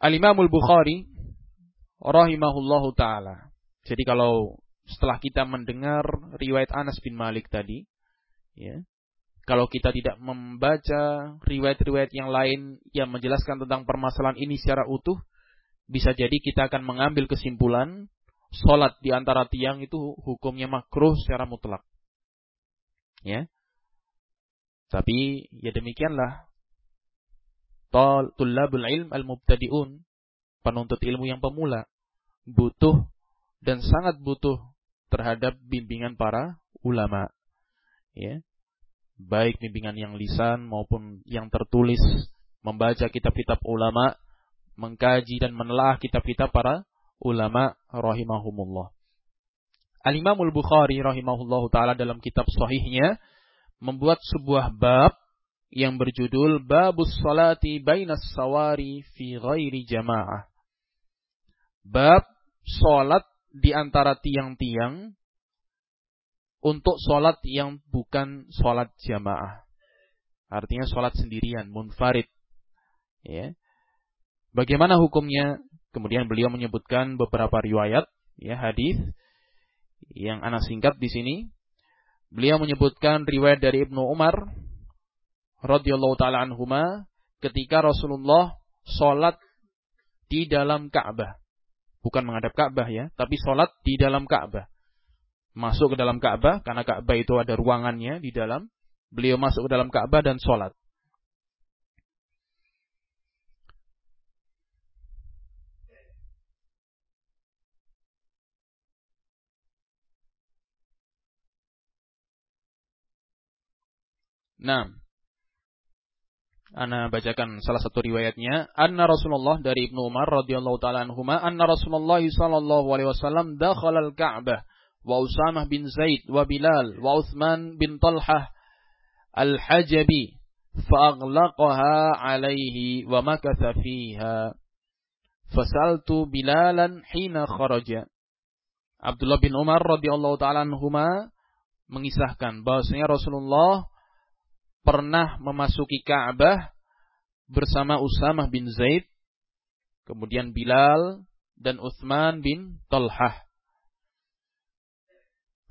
S1: Al-Imam Al-Bukhari rahimahullahu taala. Jadi kalau setelah kita mendengar riwayat Anas bin Malik tadi, ya, kalau kita tidak membaca riwayat-riwayat yang lain yang menjelaskan tentang permasalahan ini secara utuh, bisa jadi kita akan mengambil kesimpulan sholat di antara tiang itu hukumnya makruh secara mutlak. Ya. Tapi ya demikianlah. Tullabul ilm al-mubtadi'un, penuntut ilmu yang pemula, butuh dan sangat butuh terhadap bimbingan para ulama. Ya. Baik bimbingan yang lisan maupun yang tertulis, membaca kitab-kitab ulama, mengkaji dan menelaah kitab-kitab para ulama rahimahumullah. Al-Imamul Bukhari rahimahullahu taala dalam kitab sahihnya membuat sebuah bab yang berjudul Babus Salati Bainas Sawari fi Ghairi Jamaah. Bab salat di antara tiang-tiang untuk salat yang bukan salat jamaah. Artinya salat sendirian, munfarid. Ya. Bagaimana hukumnya? Kemudian beliau menyebutkan beberapa riwayat, ya hadis yang anak singkat di sini. Beliau menyebutkan riwayat dari Ibnu Umar radhiyallahu taala anhuma ketika Rasulullah salat di dalam Ka'bah. Bukan menghadap Ka'bah ya, tapi salat di dalam Ka'bah. Masuk ke dalam Ka'bah karena Ka'bah itu ada ruangannya di dalam. Beliau masuk ke dalam Ka'bah dan salat. Nah, Ana bacakan salah satu riwayatnya. Anna Rasulullah dari Ibnu Umar radhiyallahu taala anhuma, anna Rasulullah sallallahu alaihi wasallam dakhala al-Ka'bah wa Usamah bin Zaid wa Bilal wa Uthman bin Talhah al-Hajabi fa'aghlaqaha alaihi wa makatha fiha. Fasaltu Bilalan hina kharaja. Abdullah bin Umar radhiyallahu taala anhuma mengisahkan bahwasanya Rasulullah pernah memasuki Ka'bah bersama Usamah bin Zaid, kemudian Bilal dan Uthman bin Talhah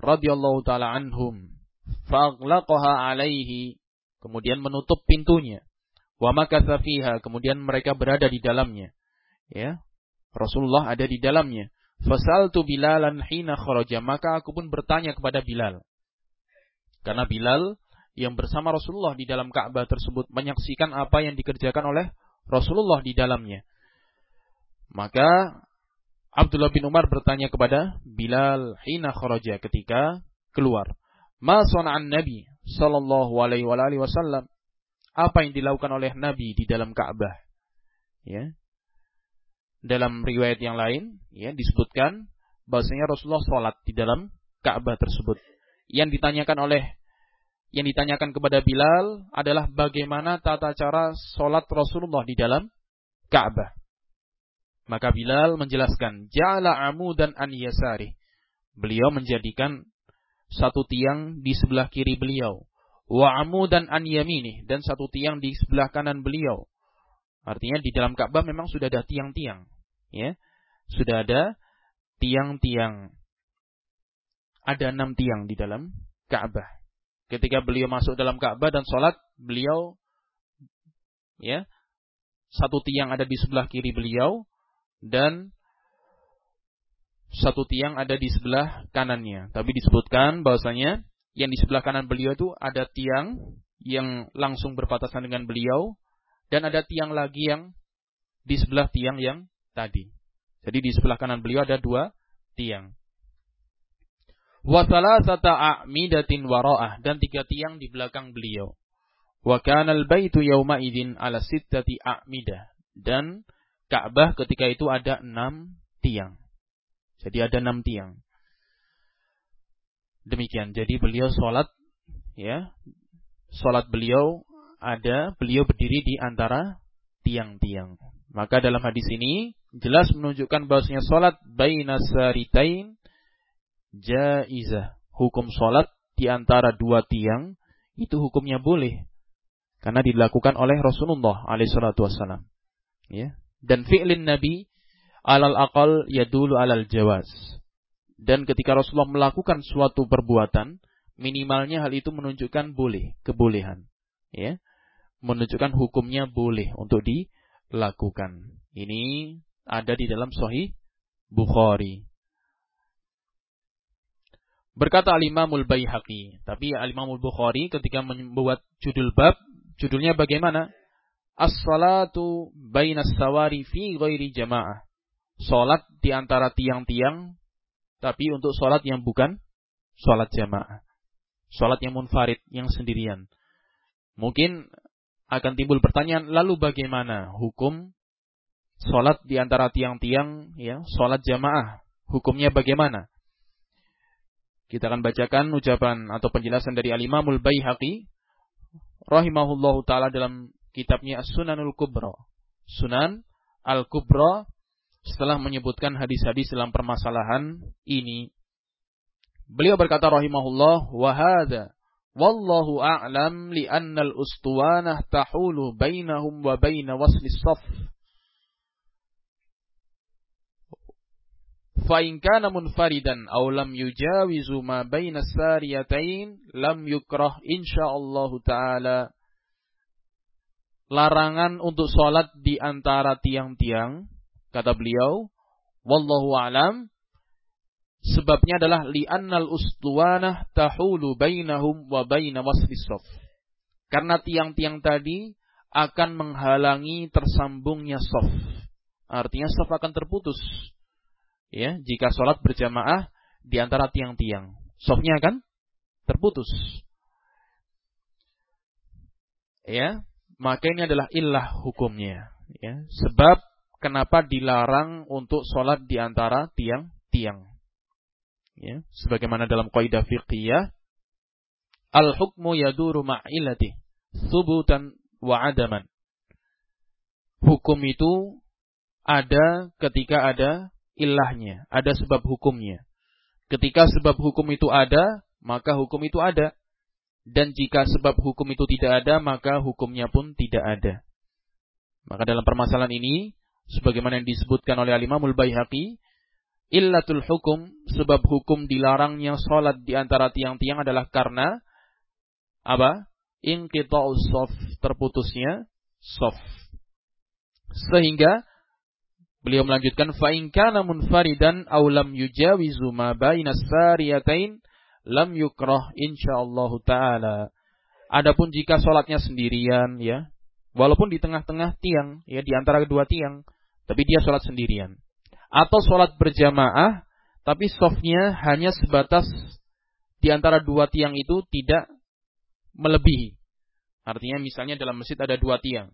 S1: radhiyallahu taala anhum. Faghlaqaha alaihi kemudian menutup pintunya. Wa makatha fiha kemudian mereka berada di dalamnya. Ya Rasulullah ada di dalamnya. Fasaltu bilalan hina kharaja maka aku pun bertanya kepada Bilal. Karena Bilal yang bersama Rasulullah di dalam Ka'bah tersebut menyaksikan apa yang dikerjakan oleh Rasulullah di dalamnya. Maka Abdullah bin Umar bertanya kepada Bilal hina kharaja ketika keluar. Ma sana'an Nabi sallallahu alaihi wasallam? Apa yang dilakukan oleh Nabi di dalam Ka'bah? Ya. Dalam riwayat yang lain ya disebutkan bahwasanya Rasulullah sholat di dalam Ka'bah tersebut. Yang ditanyakan oleh yang ditanyakan kepada Bilal adalah bagaimana tata cara sholat Rasulullah di dalam Ka'bah. Maka Bilal menjelaskan, Ja'ala amudan an yasari. Beliau menjadikan satu tiang di sebelah kiri beliau. Wa amudan an yamini. Dan satu tiang di sebelah kanan beliau. Artinya di dalam Ka'bah memang sudah ada tiang-tiang. Ya, Sudah ada tiang-tiang. Ada enam tiang di dalam Ka'bah ketika beliau masuk dalam Ka'bah dan sholat, beliau ya satu tiang ada di sebelah kiri beliau dan satu tiang ada di sebelah kanannya. Tapi disebutkan bahwasanya yang di sebelah kanan beliau itu ada tiang yang langsung berpapasan dengan beliau dan ada tiang lagi yang di sebelah tiang yang tadi. Jadi di sebelah kanan beliau ada dua tiang wa a'midatin wara'ah dan tiga tiang di belakang beliau. Wa kana al-baitu yawma idzin ala sittati a'midah dan Ka'bah ketika itu ada enam tiang. Jadi ada enam tiang. Demikian. Jadi beliau sholat, ya, sholat beliau ada, beliau berdiri di antara tiang-tiang. Maka dalam hadis ini jelas menunjukkan bahwasanya sholat bainasaritain jaizah. Hukum sholat di antara dua tiang itu hukumnya boleh karena dilakukan oleh Rasulullah alaihissalatu wassalam. Ya. Dan fi'lin Nabi alal akal yadulu alal jawaz. Dan ketika Rasulullah melakukan suatu perbuatan, minimalnya hal itu menunjukkan boleh, kebolehan. Ya. Menunjukkan hukumnya boleh untuk dilakukan. Ini ada di dalam Sahih Bukhari. Berkata Al-Imamul Baihaqi. Tapi Al-Imamul Bukhari ketika membuat judul bab, judulnya bagaimana? As-salatu bainas sawari fi ghairi jamaah. Salat di antara tiang-tiang, tapi untuk salat yang bukan salat jamaah. Salat yang munfarid, yang sendirian. Mungkin akan timbul pertanyaan, lalu bagaimana hukum salat di antara tiang-tiang, ya, salat jamaah? Hukumnya bagaimana? Kita akan bacakan ucapan atau penjelasan dari Al-Imamul Baihaqi rahimahullahu taala dalam kitabnya As-Sunanul Kubra. Sunan Al-Kubra setelah menyebutkan hadis-hadis dalam permasalahan ini. Beliau berkata rahimahullah wa hadza wallahu a'lam li anna al-ustuwanah tahulu bainahum wa bain wasli saf fa kana munfaridan aw lam yujawizu ma baina sariyatain lam yukrah insyaallah taala. Larangan untuk sholat di antara tiang-tiang kata beliau wallahu alam. Sebabnya adalah li'annal ustuwanah tahulu bainahum wa baina waslis karena tiang-tiang tadi akan menghalangi tersambungnya sof artinya sof akan terputus ya jika sholat berjamaah di antara tiang-tiang. Sofnya akan terputus. Ya, maka ini adalah ilah hukumnya. Ya, sebab kenapa dilarang untuk sholat di antara tiang-tiang. Ya, sebagaimana dalam kaidah fiqhiyah, al hukmu yaduru ma'ilati, subutan wa adaman. Hukum itu ada ketika ada ilahnya, ada sebab hukumnya. Ketika sebab hukum itu ada, maka hukum itu ada. Dan jika sebab hukum itu tidak ada, maka hukumnya pun tidak ada. Maka dalam permasalahan ini, sebagaimana yang disebutkan oleh Alimamul Baihaqi, illatul hukum, sebab hukum dilarangnya sholat di antara tiang-tiang adalah karena apa? Inqita'us sof, terputusnya sof. Sehingga Beliau melanjutkan fa in kana munfaridan aw lam yujawizu ma baina sariyatain lam yukrah insyaallah taala. Adapun jika sholatnya sendirian ya, walaupun di tengah-tengah tiang ya di antara kedua tiang, tapi dia sholat sendirian. Atau sholat berjamaah tapi softnya hanya sebatas di antara dua tiang itu tidak melebihi. Artinya misalnya dalam masjid ada dua tiang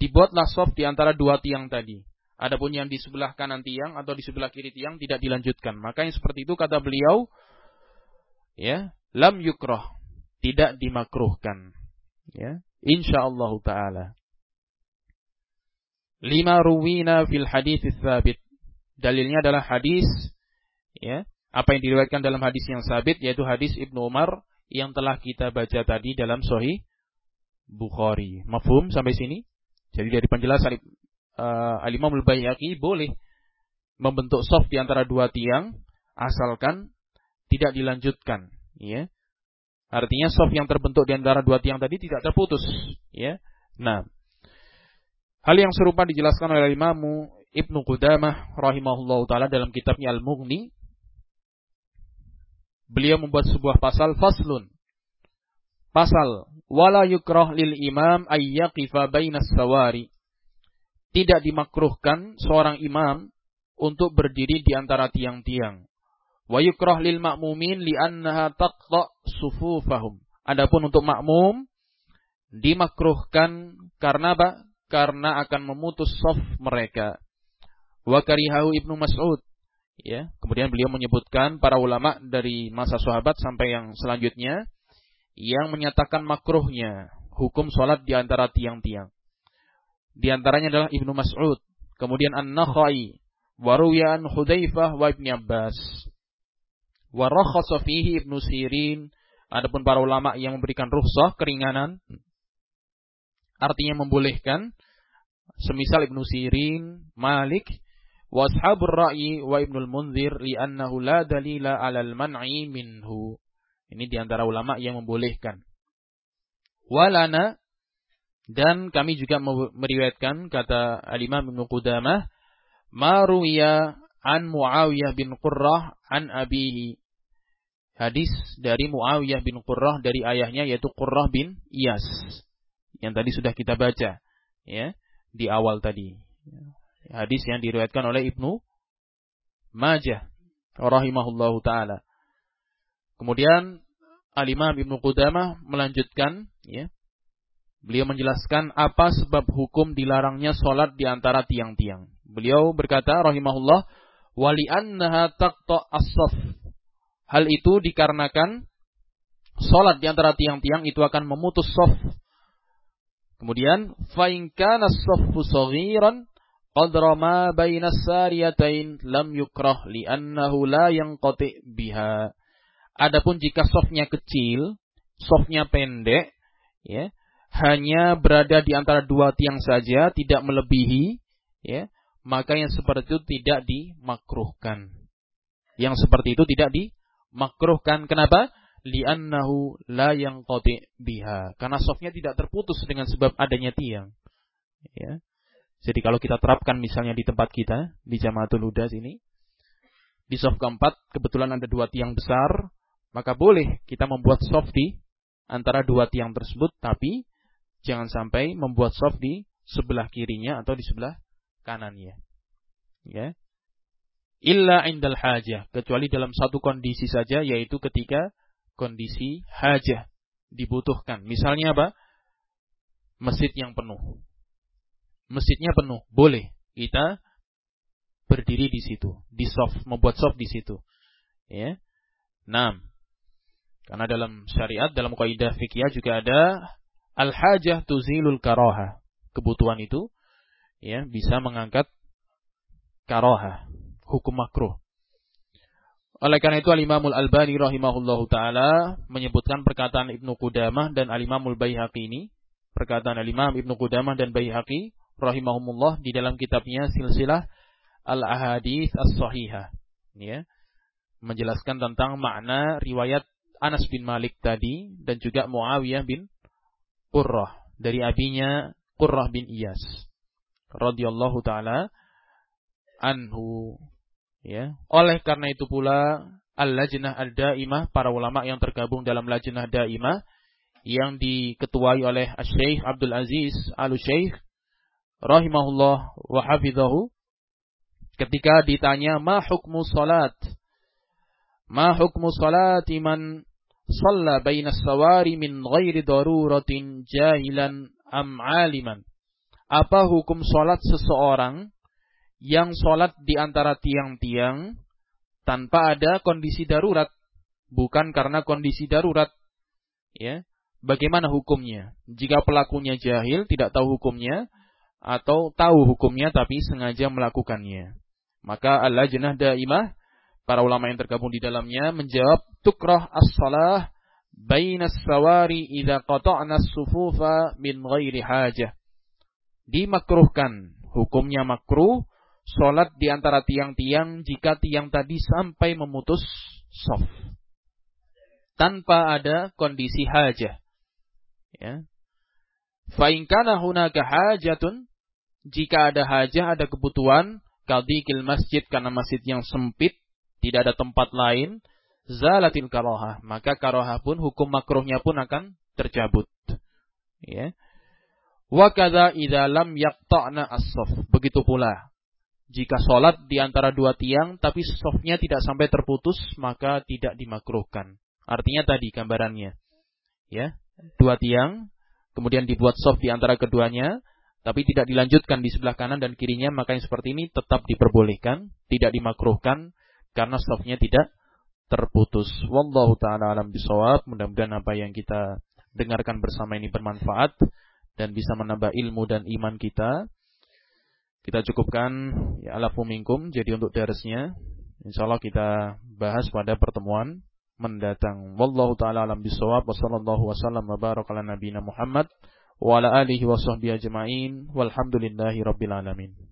S1: dibuatlah soft di antara dua tiang tadi. Adapun yang di sebelah kanan tiang atau di sebelah kiri tiang tidak dilanjutkan. Maka yang seperti itu kata beliau, ya, lam yukroh, tidak dimakruhkan. Ya, insyaallah taala. Lima ruwina fil hadis sabit. Dalilnya adalah hadis, ya, apa yang diriwayatkan dalam hadis yang sabit yaitu hadis Ibnu Umar yang telah kita baca tadi dalam Sahih Bukhari. Mafhum sampai sini? Jadi dari penjelasan uh, Al-Imam Al-Bayyaki boleh membentuk soft di antara dua tiang asalkan tidak dilanjutkan, ya. Artinya soft yang terbentuk di antara dua tiang tadi tidak terputus, ya. Nah, hal yang serupa dijelaskan oleh Imam Ibnu Qudamah rahimahullah taala dalam kitabnya Al-Mughni. Beliau membuat sebuah pasal faslun Pasal wala yukrah lil imam ayyaqifa bainas sawari. Tidak dimakruhkan seorang imam untuk berdiri di antara tiang-tiang. Wa yukrah lil ma'mumin li'annaha taqta sufufahum. Adapun untuk makmum dimakruhkan karena apa? Karena akan memutus soft mereka. Wa karihahu Ibnu Mas'ud. Ya, kemudian beliau menyebutkan para ulama dari masa sahabat sampai yang selanjutnya yang menyatakan makruhnya hukum sholat di antara tiang-tiang. Di antaranya adalah Ibnu Mas'ud, kemudian An-Nakhai, Waruyan Hudzaifah wa Ibnu Abbas. Wa rakhasa fihi Ibnu Sirin, adapun para ulama yang memberikan rukhsah keringanan artinya membolehkan semisal Ibnu Sirin, Malik, wa ashabur ra'yi wa Ibnu Munzir li'annahu la dalila 'alal man'i minhu. Ini di antara ulama yang membolehkan. Walana dan kami juga meriwayatkan kata Al-Imam Ibnu Qudamah maruya an Muawiyah bin Qurrah an abihi. Hadis dari Muawiyah bin Qurrah dari ayahnya yaitu Qurrah bin Iyas. Yang tadi sudah kita baca ya di awal tadi. Hadis yang diriwayatkan oleh Ibnu Majah rahimahullahu taala. Kemudian Al-Imam Ibnu Qudamah melanjutkan ya. Beliau menjelaskan apa sebab hukum dilarangnya solat di antara tiang-tiang. Beliau berkata rahimahullah wali annaha taqta as Hal itu dikarenakan sholat di antara tiang-tiang itu akan memutus soft. Kemudian, fa'in kana soffu saghiran qadra ma baina sariyatain lam yukrah li'annahu la yanqati biha. Adapun jika softnya kecil, softnya pendek, ya, hanya berada di antara dua tiang saja, tidak melebihi, ya, maka yang seperti itu tidak dimakruhkan. Yang seperti itu tidak dimakruhkan. Kenapa? li'annahu la yang biha. Karena softnya tidak terputus dengan sebab adanya tiang. Ya. Jadi kalau kita terapkan misalnya di tempat kita, di Jamaatul Huda sini, di soft keempat kebetulan ada dua tiang besar, maka boleh kita membuat soft di antara dua tiang tersebut, tapi jangan sampai membuat soft di sebelah kirinya atau di sebelah kanannya. Ya. Illa indal hajah, kecuali dalam satu kondisi saja, yaitu ketika kondisi hajah dibutuhkan. Misalnya apa? Masjid yang penuh. Masjidnya penuh, boleh kita berdiri di situ, di soft, membuat soft di situ. Ya. Nah, karena dalam syariat, dalam kaidah fikih juga ada al-hajah tuzilul karoha. Kebutuhan itu ya bisa mengangkat karoha, hukum makruh. Oleh karena itu Al-Imamul Albani rahimahullahu taala menyebutkan perkataan Ibnu Qudamah dan Al-Imamul Baihaqi ini, perkataan Al-Imam Ibnu Qudamah dan Baihaqi rahimahumullah di dalam kitabnya Silsilah Al-Ahadits As-Sahihah, ya. Menjelaskan tentang makna riwayat Anas bin Malik tadi dan juga Muawiyah bin Qurrah dari abinya Qurrah bin Iyas radhiyallahu taala anhu Ya. Oleh karena itu pula Al-Lajnah Al-Daimah, para ulama yang tergabung dalam Lajnah Daimah yang diketuai oleh Syekh Abdul Aziz Al-Syekh rahimahullah wa hafidhahu ketika ditanya ma hukmu salat ma hukmu salati man shalla bainas sawari min ghairi daruratin jahilan am aliman apa hukum salat seseorang yang sholat di antara tiang-tiang tanpa ada kondisi darurat, bukan karena kondisi darurat. Ya, bagaimana hukumnya? Jika pelakunya jahil, tidak tahu hukumnya, atau tahu hukumnya tapi sengaja melakukannya. Maka Allah jenah daimah, para ulama yang tergabung di dalamnya menjawab tukrah as-salah bainas sawari idza qata'na sufufa min ghairi hajah. Dimakruhkan, hukumnya makruh sholat di antara tiang-tiang jika tiang tadi sampai memutus soft. Tanpa ada kondisi hajah. Ya. Fa'inkana hunaka hajatun. Jika ada hajah, ada kebutuhan. Kadikil masjid karena masjid yang sempit. Tidak ada tempat lain. Zalatil karohah. Maka karohah pun, hukum makruhnya pun akan tercabut. Ya. Wakada idha lam yakta'na as Begitu pula jika sholat di antara dua tiang, tapi softnya tidak sampai terputus, maka tidak dimakruhkan. Artinya tadi gambarannya. Ya, dua tiang, kemudian dibuat soft di antara keduanya, tapi tidak dilanjutkan di sebelah kanan dan kirinya, maka yang seperti ini tetap diperbolehkan, tidak dimakruhkan, karena softnya tidak terputus. Wallahu ta'ala alam bisawab. Mudah-mudahan apa yang kita dengarkan bersama ini bermanfaat dan bisa menambah ilmu dan iman kita. Kita cukupkan ya alafu minkum jadi untuk darsnya insyaallah kita bahas pada pertemuan mendatang. Wallahu taala alam bisawab wa sallallahu wasallam wa ala nabiyina Muhammad wa ala alihi wa sahbihi ajmain walhamdulillahi rabbil alamin.